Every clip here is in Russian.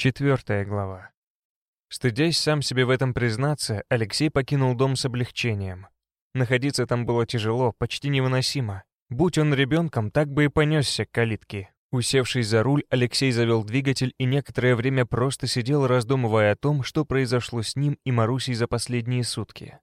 Четвертая глава. Стыдясь сам себе в этом признаться, Алексей покинул дом с облегчением. Находиться там было тяжело, почти невыносимо. Будь он ребенком, так бы и понесся к калитке. Усевшись за руль, Алексей завел двигатель и некоторое время просто сидел, раздумывая о том, что произошло с ним и Марусей за последние сутки.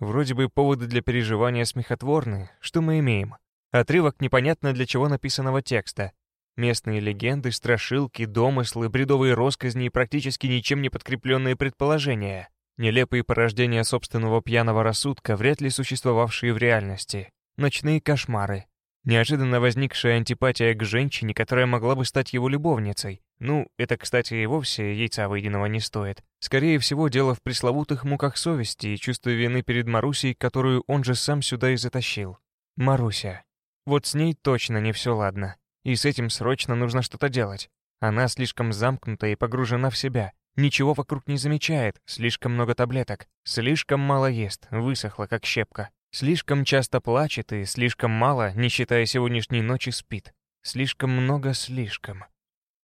Вроде бы поводы для переживания смехотворны. Что мы имеем? Отрывок непонятно для чего написанного текста, Местные легенды, страшилки, домыслы, бредовые росказни и практически ничем не подкрепленные предположения. Нелепые порождения собственного пьяного рассудка, вряд ли существовавшие в реальности. Ночные кошмары. Неожиданно возникшая антипатия к женщине, которая могла бы стать его любовницей. Ну, это, кстати, и вовсе яйца выеденного не стоит. Скорее всего, дело в пресловутых муках совести и чувстве вины перед Марусей, которую он же сам сюда и затащил. Маруся. Вот с ней точно не все ладно. И с этим срочно нужно что-то делать. Она слишком замкнута и погружена в себя. Ничего вокруг не замечает, слишком много таблеток. Слишком мало ест, высохла как щепка. Слишком часто плачет и слишком мало, не считая сегодняшней ночи, спит. Слишком много слишком.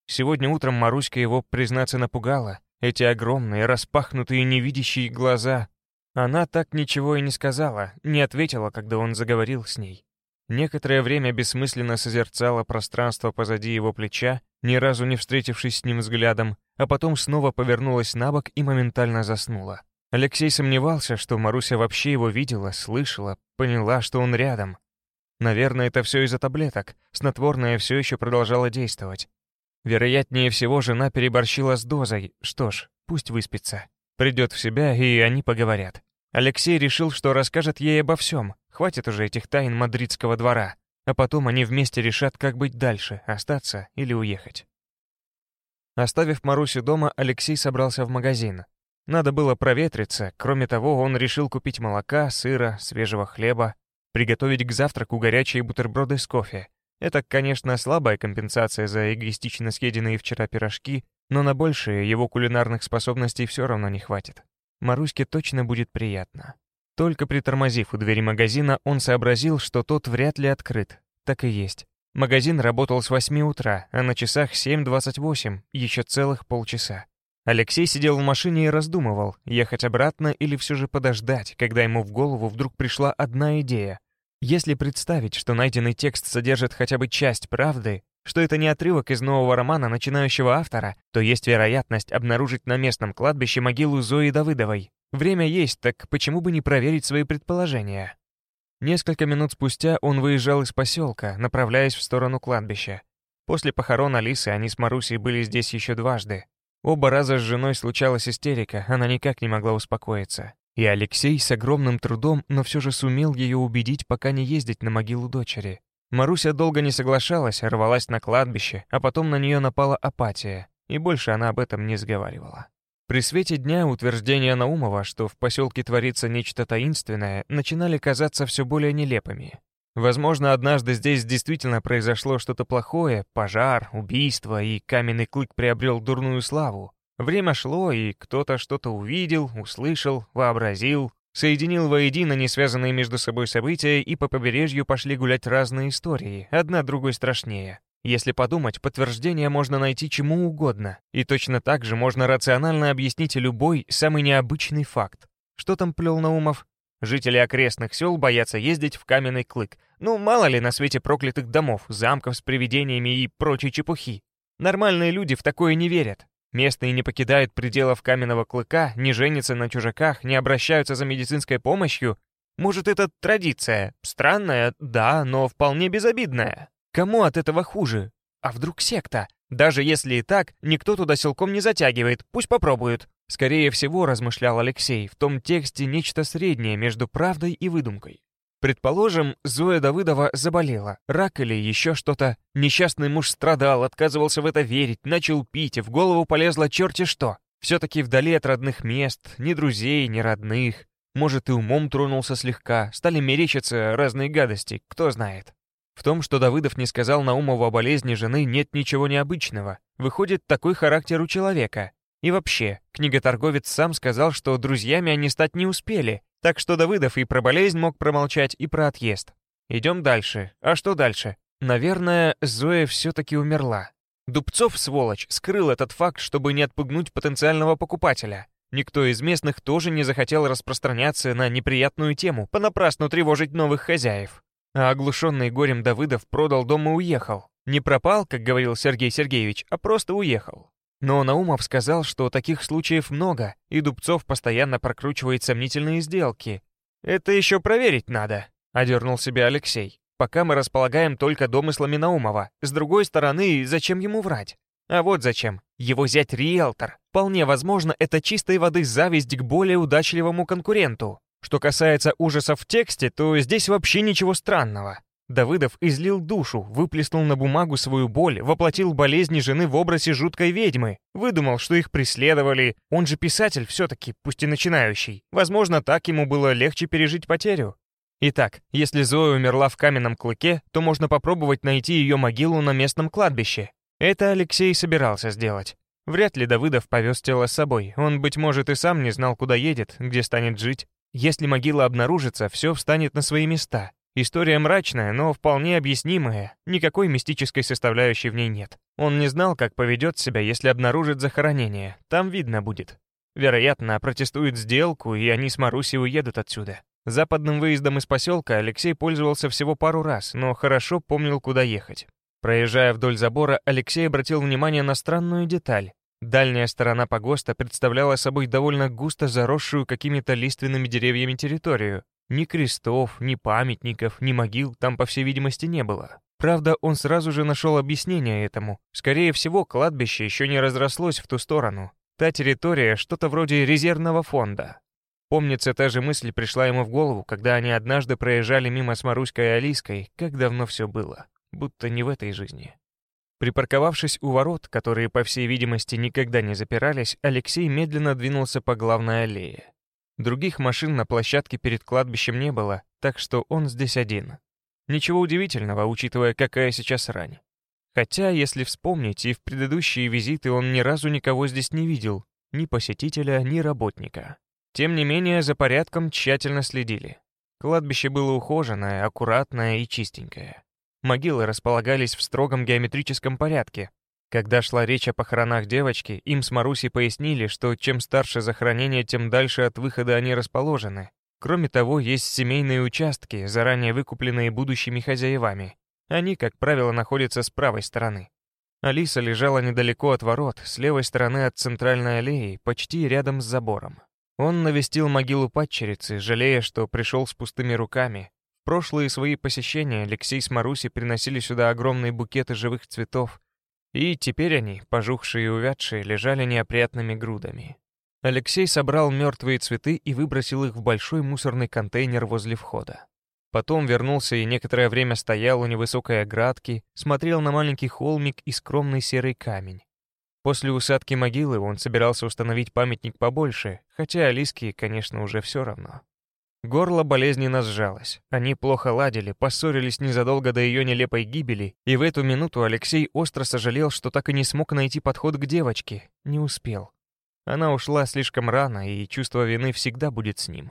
Сегодня утром Маруська его, признаться, напугала. Эти огромные, распахнутые, невидящие глаза. Она так ничего и не сказала, не ответила, когда он заговорил с ней. Некоторое время бессмысленно созерцала пространство позади его плеча, ни разу не встретившись с ним взглядом, а потом снова повернулась на бок и моментально заснула. Алексей сомневался, что Маруся вообще его видела, слышала, поняла, что он рядом. Наверное, это все из-за таблеток, снотворное все еще продолжало действовать. Вероятнее всего, жена переборщила с дозой, что ж, пусть выспится. Придет в себя, и они поговорят. Алексей решил, что расскажет ей обо всем, Хватит уже этих тайн мадридского двора, а потом они вместе решат, как быть дальше, остаться или уехать. Оставив Марусю дома, Алексей собрался в магазин. Надо было проветриться, кроме того, он решил купить молока, сыра, свежего хлеба, приготовить к завтраку горячие бутерброды с кофе. Это, конечно, слабая компенсация за эгоистично съеденные вчера пирожки, но на большее его кулинарных способностей все равно не хватит. Маруське точно будет приятно. Только притормозив у двери магазина, он сообразил, что тот вряд ли открыт. Так и есть. Магазин работал с 8 утра, а на часах 7.28, еще целых полчаса. Алексей сидел в машине и раздумывал, ехать обратно или все же подождать, когда ему в голову вдруг пришла одна идея. Если представить, что найденный текст содержит хотя бы часть правды, что это не отрывок из нового романа начинающего автора, то есть вероятность обнаружить на местном кладбище могилу Зои Давыдовой. Время есть, так почему бы не проверить свои предположения? Несколько минут спустя он выезжал из поселка, направляясь в сторону кладбища. После похорон Алисы они с Марусей были здесь еще дважды. Оба раза с женой случалась истерика, она никак не могла успокоиться. И Алексей с огромным трудом, но все же сумел ее убедить пока не ездить на могилу дочери. Маруся долго не соглашалась, рвалась на кладбище, а потом на нее напала апатия, и больше она об этом не сговаривала. При свете дня утверждения Наумова, что в поселке творится нечто таинственное, начинали казаться все более нелепыми. Возможно, однажды здесь действительно произошло что-то плохое, пожар, убийство, и каменный клык приобрел дурную славу. Время шло, и кто-то что-то увидел, услышал, вообразил, соединил воедино несвязанные между собой события, и по побережью пошли гулять разные истории, одна другой страшнее. Если подумать, подтверждение можно найти чему угодно, и точно так же можно рационально объяснить любой самый необычный факт. Что там плел Наумов? Жители окрестных сел боятся ездить в каменный клык. Ну, мало ли на свете проклятых домов, замков с привидениями и прочей чепухи. Нормальные люди в такое не верят. Местные не покидают пределов каменного клыка, не женятся на чужаках, не обращаются за медицинской помощью. Может, это традиция? Странная, да, но вполне безобидная. Кому от этого хуже? А вдруг секта? Даже если и так, никто туда силком не затягивает, пусть попробуют. Скорее всего, размышлял Алексей, в том тексте нечто среднее между правдой и выдумкой. Предположим, Зоя Давыдова заболела, рак или еще что-то. Несчастный муж страдал, отказывался в это верить, начал пить, и в голову полезло черти что. Все-таки вдали от родных мест, ни друзей, ни родных. Может, и умом тронулся слегка, стали мерещиться разные гадости, кто знает. В том, что Давыдов не сказал Наумову о болезни жены, нет ничего необычного. Выходит, такой характер у человека. И вообще, книготорговец сам сказал, что друзьями они стать не успели, так что Давыдов и про болезнь мог промолчать, и про отъезд. Идем дальше. А что дальше? Наверное, Зоя все-таки умерла. Дубцов, сволочь, скрыл этот факт, чтобы не отпугнуть потенциального покупателя. Никто из местных тоже не захотел распространяться на неприятную тему, понапрасну тревожить новых хозяев. А оглушенный горем Давыдов продал дом и уехал. Не пропал, как говорил Сергей Сергеевич, а просто уехал. Но Наумов сказал, что таких случаев много, и Дубцов постоянно прокручивает сомнительные сделки. «Это еще проверить надо», — одернул себя Алексей. «Пока мы располагаем только домыслами Наумова. С другой стороны, зачем ему врать? А вот зачем. Его зять риэлтор. Вполне возможно, это чистой воды зависть к более удачливому конкуренту. Что касается ужасов в тексте, то здесь вообще ничего странного. Давыдов излил душу, выплеснул на бумагу свою боль, воплотил болезни жены в образе жуткой ведьмы, выдумал, что их преследовали. Он же писатель все-таки, пусть и начинающий. Возможно, так ему было легче пережить потерю. Итак, если Зоя умерла в каменном клыке, то можно попробовать найти ее могилу на местном кладбище. Это Алексей собирался сделать. Вряд ли Давыдов повез тело с собой. Он, быть может, и сам не знал, куда едет, где станет жить. Если могила обнаружится, все встанет на свои места. История мрачная, но вполне объяснимая. Никакой мистической составляющей в ней нет. Он не знал, как поведет себя, если обнаружит захоронение. Там видно будет. Вероятно, протестует сделку, и они с Марусей уедут отсюда. Западным выездом из поселка Алексей пользовался всего пару раз, но хорошо помнил, куда ехать. Проезжая вдоль забора, Алексей обратил внимание на странную деталь. Дальняя сторона погоста представляла собой довольно густо заросшую какими-то лиственными деревьями территорию. Ни крестов, ни памятников, ни могил там, по всей видимости, не было. Правда, он сразу же нашел объяснение этому. Скорее всего, кладбище еще не разрослось в ту сторону. Та территория — что-то вроде резервного фонда. Помнится, та же мысль пришла ему в голову, когда они однажды проезжали мимо с Маруськой и Алиской, как давно все было будто не в этой жизни. Припарковавшись у ворот, которые, по всей видимости, никогда не запирались, Алексей медленно двинулся по главной аллее. Других машин на площадке перед кладбищем не было, так что он здесь один. Ничего удивительного, учитывая, какая сейчас рань. Хотя, если вспомнить, и в предыдущие визиты он ни разу никого здесь не видел, ни посетителя, ни работника. Тем не менее, за порядком тщательно следили. Кладбище было ухоженное, аккуратное и чистенькое. Могилы располагались в строгом геометрическом порядке. Когда шла речь о похоронах девочки, им с Марусей пояснили, что чем старше захоронение, тем дальше от выхода они расположены. Кроме того, есть семейные участки, заранее выкупленные будущими хозяевами. Они, как правило, находятся с правой стороны. Алиса лежала недалеко от ворот, с левой стороны от центральной аллеи, почти рядом с забором. Он навестил могилу падчерицы, жалея, что пришел с пустыми руками, прошлые свои посещения Алексей с Марусей приносили сюда огромные букеты живых цветов, и теперь они, пожухшие и увядшие, лежали неопрятными грудами. Алексей собрал мертвые цветы и выбросил их в большой мусорный контейнер возле входа. Потом вернулся и некоторое время стоял у невысокой оградки, смотрел на маленький холмик и скромный серый камень. После усадки могилы он собирался установить памятник побольше, хотя Алиске, конечно, уже все равно. Горло болезненно сжалось. Они плохо ладили, поссорились незадолго до ее нелепой гибели, и в эту минуту Алексей остро сожалел, что так и не смог найти подход к девочке. Не успел. Она ушла слишком рано, и чувство вины всегда будет с ним.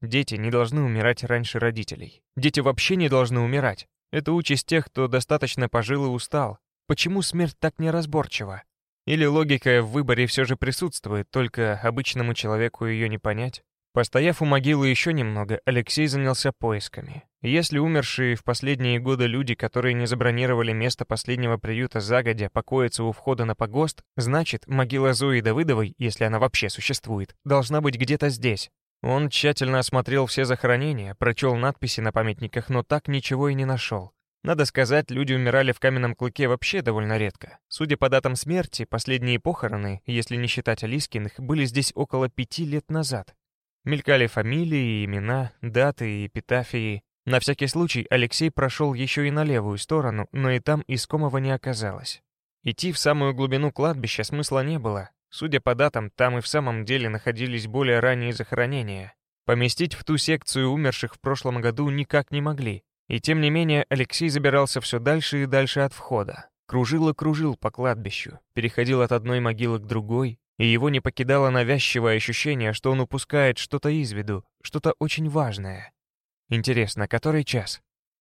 Дети не должны умирать раньше родителей. Дети вообще не должны умирать. Это участь тех, кто достаточно пожил и устал. Почему смерть так неразборчива? Или логика в выборе все же присутствует, только обычному человеку ее не понять? Постояв у могилы еще немного, Алексей занялся поисками. Если умершие в последние годы люди, которые не забронировали место последнего приюта загодя, покоятся у входа на погост, значит, могила Зои Давыдовой, если она вообще существует, должна быть где-то здесь. Он тщательно осмотрел все захоронения, прочел надписи на памятниках, но так ничего и не нашел. Надо сказать, люди умирали в каменном клыке вообще довольно редко. Судя по датам смерти, последние похороны, если не считать Алискиных, были здесь около пяти лет назад. Мелькали фамилии, имена, даты и эпитафии. На всякий случай Алексей прошел еще и на левую сторону, но и там искомого не оказалось. Идти в самую глубину кладбища смысла не было. Судя по датам, там и в самом деле находились более ранние захоронения. Поместить в ту секцию умерших в прошлом году никак не могли. И тем не менее Алексей забирался все дальше и дальше от входа. Кружил и кружил по кладбищу, переходил от одной могилы к другой, и его не покидало навязчивое ощущение, что он упускает что-то из виду, что-то очень важное. Интересно, который час?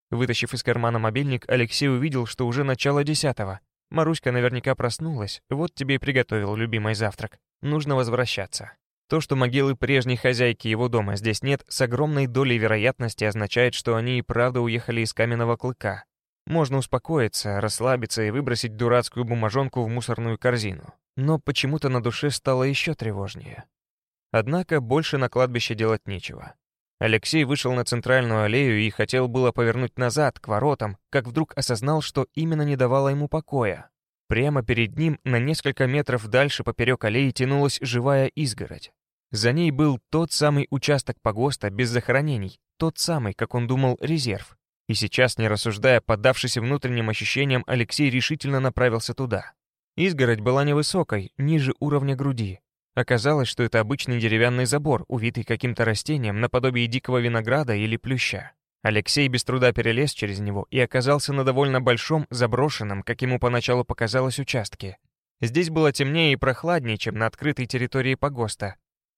Вытащив из кармана мобильник, Алексей увидел, что уже начало десятого. Маруська наверняка проснулась, вот тебе и приготовил любимый завтрак. Нужно возвращаться. То, что могилы прежней хозяйки его дома здесь нет, с огромной долей вероятности означает, что они и правда уехали из каменного клыка. Можно успокоиться, расслабиться и выбросить дурацкую бумажонку в мусорную корзину. Но почему-то на душе стало еще тревожнее. Однако больше на кладбище делать нечего. Алексей вышел на центральную аллею и хотел было повернуть назад, к воротам, как вдруг осознал, что именно не давало ему покоя. Прямо перед ним, на несколько метров дальше поперек аллеи, тянулась живая изгородь. За ней был тот самый участок погоста без захоронений, тот самый, как он думал, резерв. И сейчас, не рассуждая, поддавшись внутренним ощущениям, Алексей решительно направился туда. Изгородь была невысокой, ниже уровня груди. Оказалось, что это обычный деревянный забор, увитый каким-то растением наподобие дикого винограда или плюща. Алексей без труда перелез через него и оказался на довольно большом, заброшенном, как ему поначалу показалось, участке. Здесь было темнее и прохладнее, чем на открытой территории погоста,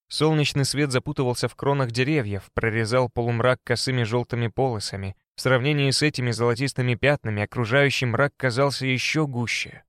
Солнечный свет запутывался в кронах деревьев, прорезал полумрак косыми желтыми полосами. В сравнении с этими золотистыми пятнами окружающий мрак казался еще гуще.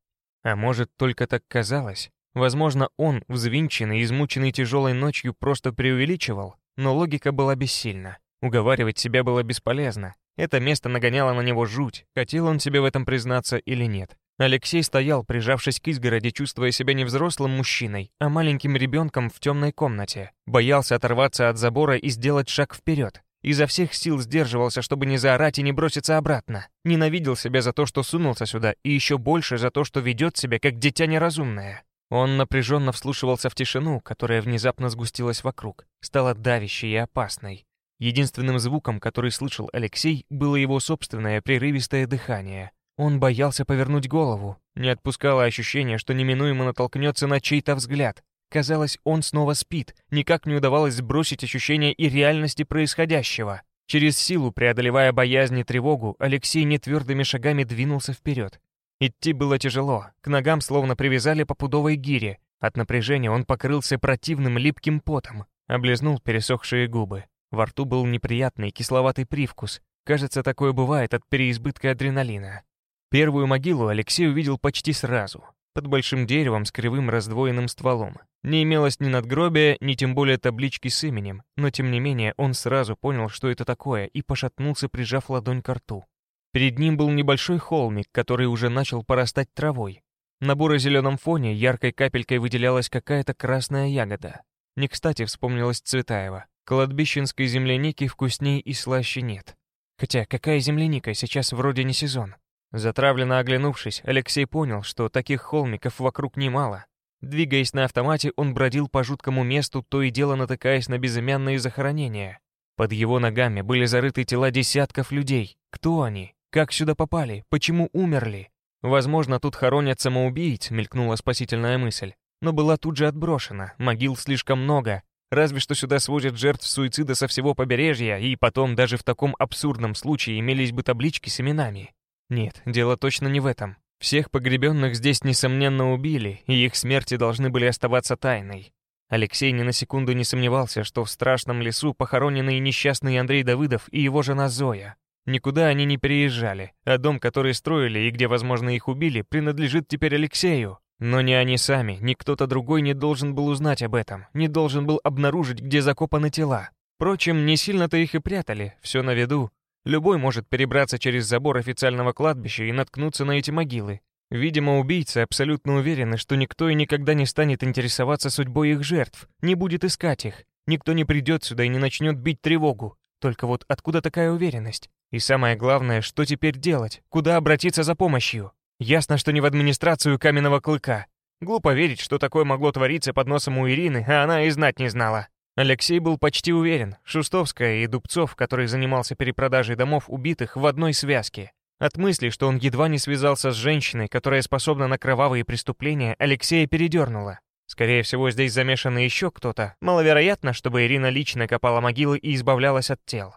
А может, только так казалось? Возможно, он, взвинченный, измученный тяжелой ночью, просто преувеличивал, но логика была бессильна. Уговаривать себя было бесполезно. Это место нагоняло на него жуть, хотел он себе в этом признаться или нет. Алексей стоял, прижавшись к изгороди, чувствуя себя не взрослым мужчиной, а маленьким ребенком в темной комнате. Боялся оторваться от забора и сделать шаг вперед. Изо всех сил сдерживался, чтобы не заорать и не броситься обратно. Ненавидел себя за то, что сунулся сюда, и еще больше за то, что ведет себя как дитя неразумное. Он напряженно вслушивался в тишину, которая внезапно сгустилась вокруг, стала давящей и опасной. Единственным звуком, который слышал Алексей, было его собственное прерывистое дыхание — он боялся повернуть голову. Не отпускало ощущение, что неминуемо натолкнется на чей-то взгляд. Казалось, он снова спит. Никак не удавалось сбросить ощущение и реальности происходящего. Через силу, преодолевая боязнь и тревогу, Алексей нетвердыми шагами двинулся вперед. Идти было тяжело, к ногам словно привязали по пудовой гире. От напряжения он покрылся противным липким потом, облизнул пересохшие губы. Во рту был неприятный кисловатый привкус. Кажется, такое бывает от переизбытка адреналина. Первую могилу Алексей увидел почти сразу, под большим деревом с кривым раздвоенным стволом. Не имелось ни надгробия, ни тем более таблички с именем, но тем не менее он сразу понял, что это такое, и пошатнулся, прижав ладонь к рту. Перед ним был небольшой холмик, который уже начал порастать травой. На буро-зеленом фоне яркой капелькой выделялась какая-то красная ягода. Не кстати вспомнилась Цветаева. Кладбищенской земляники вкусней и слаще нет. Хотя какая земляника, сейчас вроде не сезон. Затравленно оглянувшись, Алексей понял, что таких холмиков вокруг немало. Двигаясь на автомате, он бродил по жуткому месту, то и дело натыкаясь на безымянные захоронения. Под его ногами были зарыты тела десятков людей. Кто они? Как сюда попали? Почему умерли? Возможно, тут хоронят самоубийц, мелькнула спасительная мысль. Но была тут же отброшена, могил слишком много. Разве что сюда свозят жертв суицида со всего побережья, и потом даже в таком абсурдном случае имелись бы таблички с именами. Нет, дело точно не в этом. Всех погребенных здесь, несомненно, убили, и их смерти должны были оставаться тайной. Алексей ни на секунду не сомневался, что в страшном лесу похоронены и несчастный Андрей Давыдов и его жена Зоя. Никуда они не переезжали, а дом, который строили и где, возможно, их убили, принадлежит теперь Алексею. Но ни они сами, ни кто-то другой не должен был узнать об этом, не должен был обнаружить, где закопаны тела. Впрочем, не сильно-то их и прятали, все на виду, Любой может перебраться через забор официального кладбища и наткнуться на эти могилы. Видимо, убийцы абсолютно уверены, что никто и никогда не станет интересоваться судьбой их жертв, не будет искать их. Никто не придет сюда и не начнет бить тревогу. Только вот откуда такая уверенность? И самое главное, что теперь делать? Куда обратиться за помощью? Ясно, что не в администрацию каменного клыка. Глупо верить, что такое могло твориться под носом у Ирины, а она и знать не знала. Алексей был почти уверен, Шустовская и Дубцов, который занимался перепродажей домов убитых, в одной связке. От мысли, что он едва не связался с женщиной, которая способна на кровавые преступления, Алексея передернуло. Скорее всего, здесь замешан еще кто-то. Маловероятно, чтобы Ирина лично копала могилы и избавлялась от тел.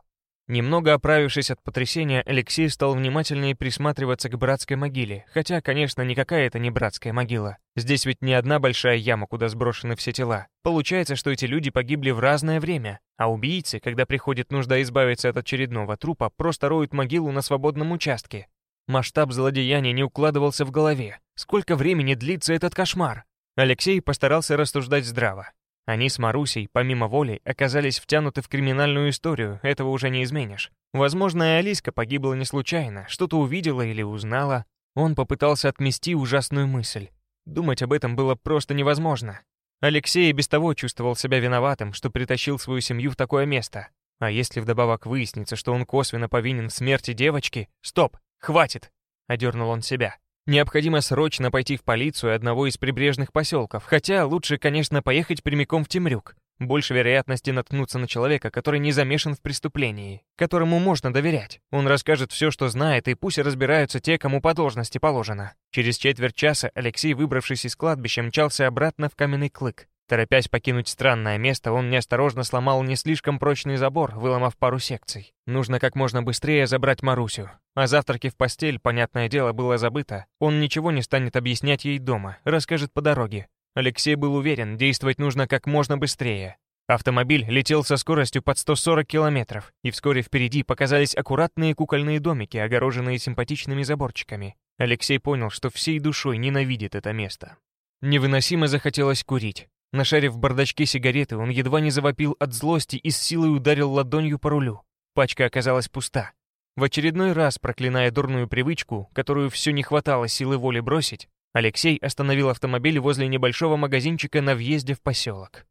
Немного оправившись от потрясения, Алексей стал внимательнее присматриваться к братской могиле, хотя, конечно, никакая это не братская могила. Здесь ведь не одна большая яма, куда сброшены все тела. Получается, что эти люди погибли в разное время, а убийцы, когда приходит нужда избавиться от очередного трупа, просто роют могилу на свободном участке. Масштаб злодеяния не укладывался в голове. Сколько времени длится этот кошмар? Алексей постарался рассуждать здраво. Они с Марусей, помимо воли, оказались втянуты в криминальную историю, этого уже не изменишь. Возможно, и Алиска погибла не случайно, что-то увидела или узнала. Он попытался отмести ужасную мысль. Думать об этом было просто невозможно. Алексей без того чувствовал себя виноватым, что притащил свою семью в такое место. А если вдобавок выяснится, что он косвенно повинен в смерти девочки... Стоп! Хватит! Одернул он себя. Необходимо срочно пойти в полицию одного из прибрежных поселков, хотя лучше, конечно, поехать прямиком в Темрюк. Больше вероятности наткнуться на человека, который не замешан в преступлении, которому можно доверять. Он расскажет все, что знает, и пусть разбираются те, кому по должности положено. Через четверть часа Алексей, выбравшись из кладбища, мчался обратно в каменный клык. Торопясь покинуть странное место, он неосторожно сломал не слишком прочный забор, выломав пару секций. Нужно как можно быстрее забрать Марусю. А завтраки в постель, понятное дело, было забыто. Он ничего не станет объяснять ей дома, расскажет по дороге. Алексей был уверен, действовать нужно как можно быстрее. Автомобиль летел со скоростью под 140 километров, и вскоре впереди показались аккуратные кукольные домики, огороженные симпатичными заборчиками. Алексей понял, что всей душой ненавидит это место. Невыносимо захотелось курить. Нашарив в бардачке сигареты, он едва не завопил от злости и с силой ударил ладонью по рулю. Пачка оказалась пуста. В очередной раз, проклиная дурную привычку, которую все не хватало силы воли бросить, Алексей остановил автомобиль возле небольшого магазинчика на въезде в поселок.